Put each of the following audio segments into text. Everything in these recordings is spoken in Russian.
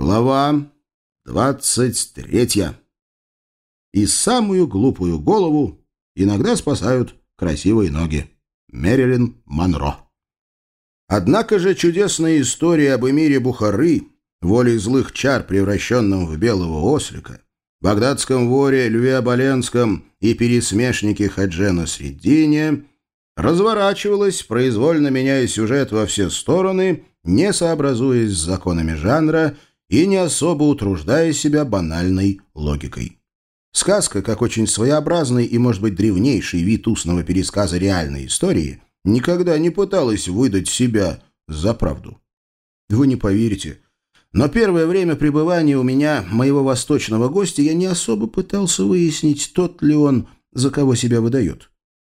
Глава двадцать третья. И самую глупую голову иногда спасают красивые ноги. Мерилин Монро. Однако же чудесная история об эмире Бухары, волей злых чар, превращенном в белого ослика, багдадском воре Льве Оболенском и пересмешнике Хаджена Средине разворачивалась, произвольно меняя сюжет во все стороны, не сообразуясь с законами жанра – и не особо утруждая себя банальной логикой. Сказка, как очень своеобразный и, может быть, древнейший вид устного пересказа реальной истории, никогда не пыталась выдать себя за правду. Вы не поверите, но первое время пребывания у меня, моего восточного гостя, я не особо пытался выяснить, тот ли он, за кого себя выдает.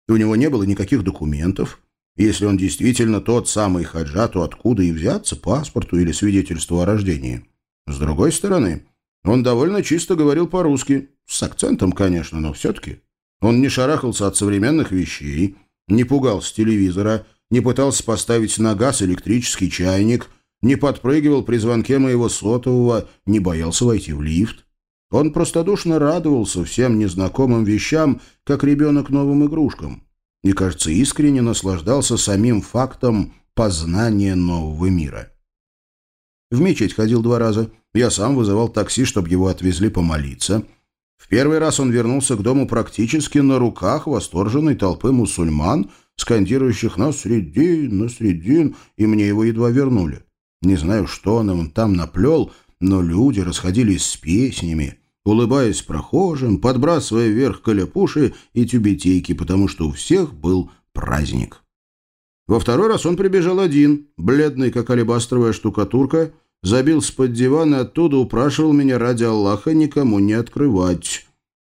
У него не было никаких документов. Если он действительно тот самый хаджа, то откуда и взяться паспорту или свидетельству о рождении? С другой стороны, он довольно чисто говорил по-русски, с акцентом, конечно, но все-таки. Он не шарахался от современных вещей, не пугался телевизора, не пытался поставить на газ электрический чайник, не подпрыгивал при звонке моего сотового, не боялся войти в лифт. Он простодушно радовался всем незнакомым вещам, как ребенок новым игрушкам. И, кажется, искренне наслаждался самим фактом познания нового мира. В мечеть ходил два раза. Я сам вызывал такси, чтобы его отвезли помолиться. В первый раз он вернулся к дому практически на руках восторженной толпы мусульман, скандирующих «Насредин, Насредин», и мне его едва вернули. Не знаю, что он им там наплел, но люди расходились с песнями, улыбаясь прохожим, подбрасывая вверх каляпуши и тюбетейки, потому что у всех был праздник. Во второй раз он прибежал один, бледный, как алебастровая штукатурка, забился под диван и оттуда упрашивал меня ради Аллаха никому не открывать.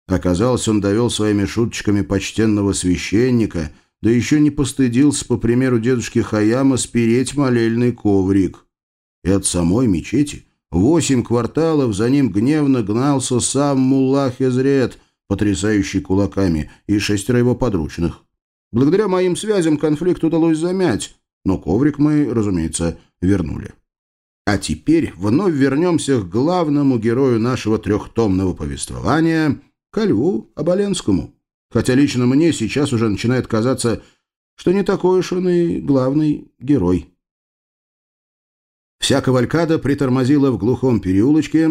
Оказалось, он довел своими шуточками почтенного священника, да еще не постыдился, по примеру дедушки Хаяма, спереть молельный коврик. И от самой мечети восемь кварталов за ним гневно гнался сам Муллах Изрет, потрясающий кулаками, и шестеро его подручных. Благодаря моим связям конфликт удалось замять, но коврик мы, разумеется, вернули. А теперь вновь вернемся к главному герою нашего трехтомного повествования, ко Льву Оболенскому. Хотя лично мне сейчас уже начинает казаться, что не такой уж он и главный герой. Вся кавалькада притормозила в глухом переулочке,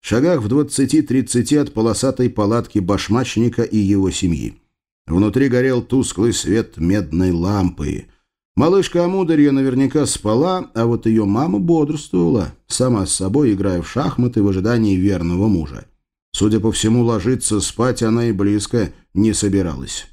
шагах в двадцати-тридцати от полосатой палатки башмачника и его семьи. Внутри горел тусклый свет медной лампы. Малышка Амударья наверняка спала, а вот ее мама бодрствовала, сама с собой играя в шахматы в ожидании верного мужа. Судя по всему, ложиться спать она и близко не собиралась.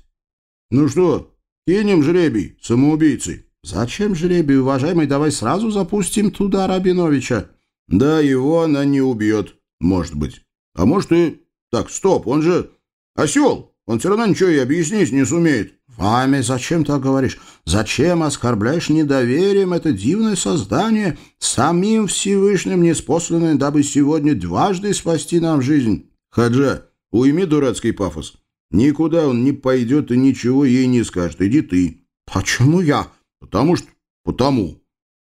«Ну что, кинем жребий, самоубийцы?» «Зачем жребий, уважаемый? Давай сразу запустим туда Рабиновича». «Да, его она не убьет, может быть. А может и... Так, стоп, он же осел!» Он все равно ничего и объяснить не сумеет. Вами зачем так говоришь? Зачем оскорбляешь недоверием это дивное создание, самим Всевышним неспосланное, дабы сегодня дважды спасти нам жизнь? Хаджа, уйми дурацкий пафос. Никуда он не пойдет и ничего ей не скажет. Иди ты. Почему я? Потому что... Потому.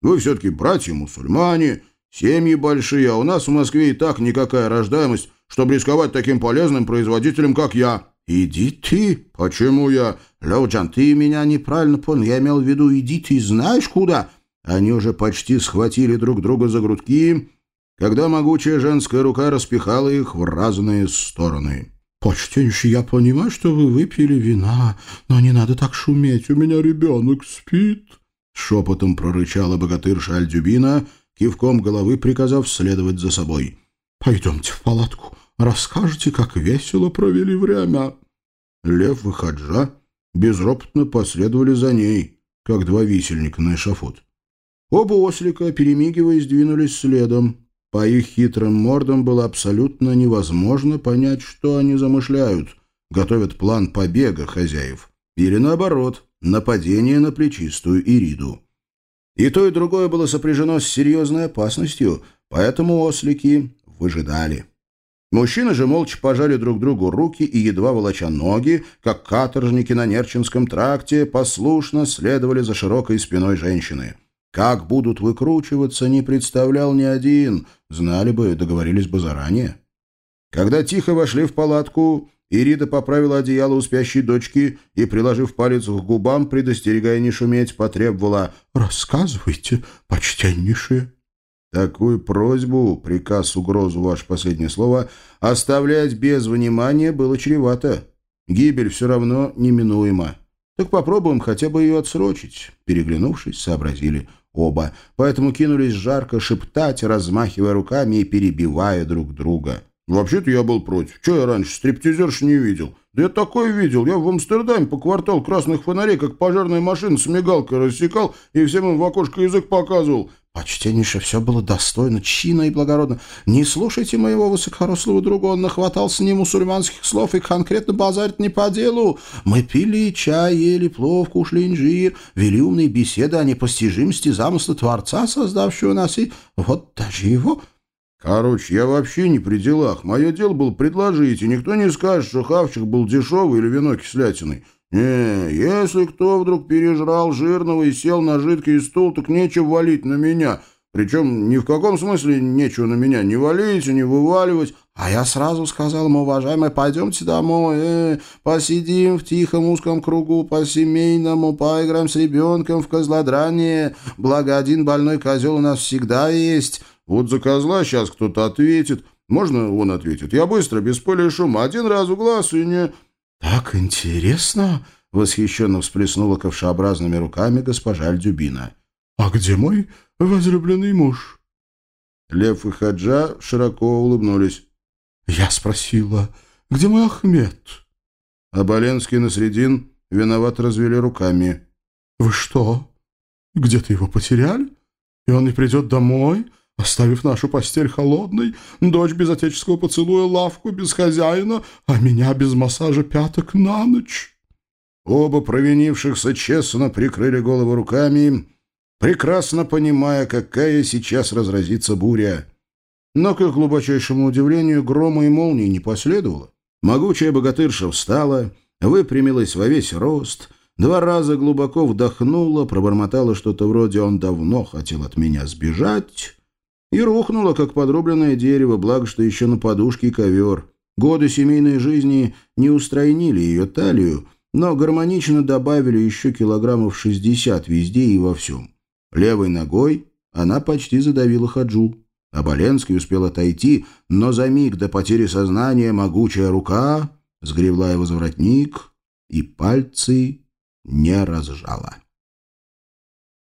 Вы все-таки братья-мусульмане, семьи большие, а у нас в Москве и так никакая рождаемость, чтобы рисковать таким полезным производителем, как я. «Иди ты!» «Почему я?» «Лёвджан, ты меня неправильно понял. Я имел в виду, иди ты знаешь куда?» Они уже почти схватили друг друга за грудки, когда могучая женская рука распихала их в разные стороны. «Почтеннейший, я понимаю, что вы выпили вина, но не надо так шуметь, у меня ребенок спит!» Шепотом прорычала богатырша Альдюбина, кивком головы приказав следовать за собой. «Пойдемте в палатку, расскажете, как весело провели время!» Лев и Хаджа безропотно последовали за ней, как два висельника на эшафот. Оба ослика, перемигиваясь, двинулись следом. По их хитрым мордам было абсолютно невозможно понять, что они замышляют. Готовят план побега хозяев. Или наоборот, нападение на плечистую Ириду. И то, и другое было сопряжено с серьезной опасностью, поэтому ослики выжидали. Мужчины же молча пожали друг другу руки и, едва волоча ноги, как каторжники на Нерчинском тракте, послушно следовали за широкой спиной женщины. Как будут выкручиваться, не представлял ни один. Знали бы, договорились бы заранее. Когда тихо вошли в палатку, Ирида поправила одеяло у спящей дочки и, приложив палец к губам, предостерегая не шуметь, потребовала «Рассказывайте, почтеннейшие». Такую просьбу, приказ, угрозу, ваше последнее слово, оставлять без внимания было чревато. Гибель все равно неминуема. Так попробуем хотя бы ее отсрочить. Переглянувшись, сообразили оба. Поэтому кинулись жарко шептать, размахивая руками и перебивая друг друга. «Вообще-то я был против. Че я раньше стриптизерш не видел? Да я такое видел. Я в Амстердаме по квартал красных фонарей, как пожарная машина с мигалкой рассекал и всем им в окошко язык показывал. Почтеннейше все было достойно, чина и благородно. Не слушайте моего высокорослого друга, он нахватался не мусульманских слов и конкретно базарит не по делу. Мы пили чай, ели плов, кушали инжир, вели умные беседы о непостижимости замысла Творца, создавшего нас, и вот даже его... Короче, я вообще не при делах. Мое дело было предложить, и никто не скажет, что хавчик был дешевый или вино кислятиной. «Не, если кто вдруг пережрал жирного и сел на жидкий стул, так нечего валить на меня. Причем ни в каком смысле нечего на меня не валить и не вываливать. А я сразу сказал ему, уважаемый, пойдемте домой, э, посидим в тихом узком кругу по-семейному, поиграем с ребенком в козлодрание. Благо, один больной козел у нас всегда есть. Вот за козла сейчас кто-то ответит. Можно он ответит? Я быстро, без пыли и шума. Один раз в глаз и не... «Так интересно!» — восхищенно всплеснула ковшеобразными руками госпожа Альдюбина. «А где мой возлюбленный муж?» Лев и Хаджа широко улыбнулись. «Я спросила, где мой Ахмед?» А Боленский на средин виноват развели руками. «Вы что, где-то его потеряли? И он не придет домой?» Оставив нашу постель холодной, дочь без отеческого поцелуя лавку без хозяина, а меня без массажа пяток на ночь». Оба провинившихся честно прикрыли голову руками, прекрасно понимая, какая сейчас разразится буря. Но, к их глубочайшему удивлению, грома и молнии не последовало. Могучая богатырша встала, выпрямилась во весь рост, два раза глубоко вдохнула, пробормотала что-то вроде «он давно хотел от меня сбежать», и рухнула, как подрубленное дерево, благо, что еще на подушке ковер. Годы семейной жизни не устранили ее талию, но гармонично добавили еще килограммов шестьдесят везде и во всем. Левой ногой она почти задавила Хаджу. А Боленский успел отойти, но за миг до потери сознания могучая рука сгребла его за воротник и пальцы не разжала.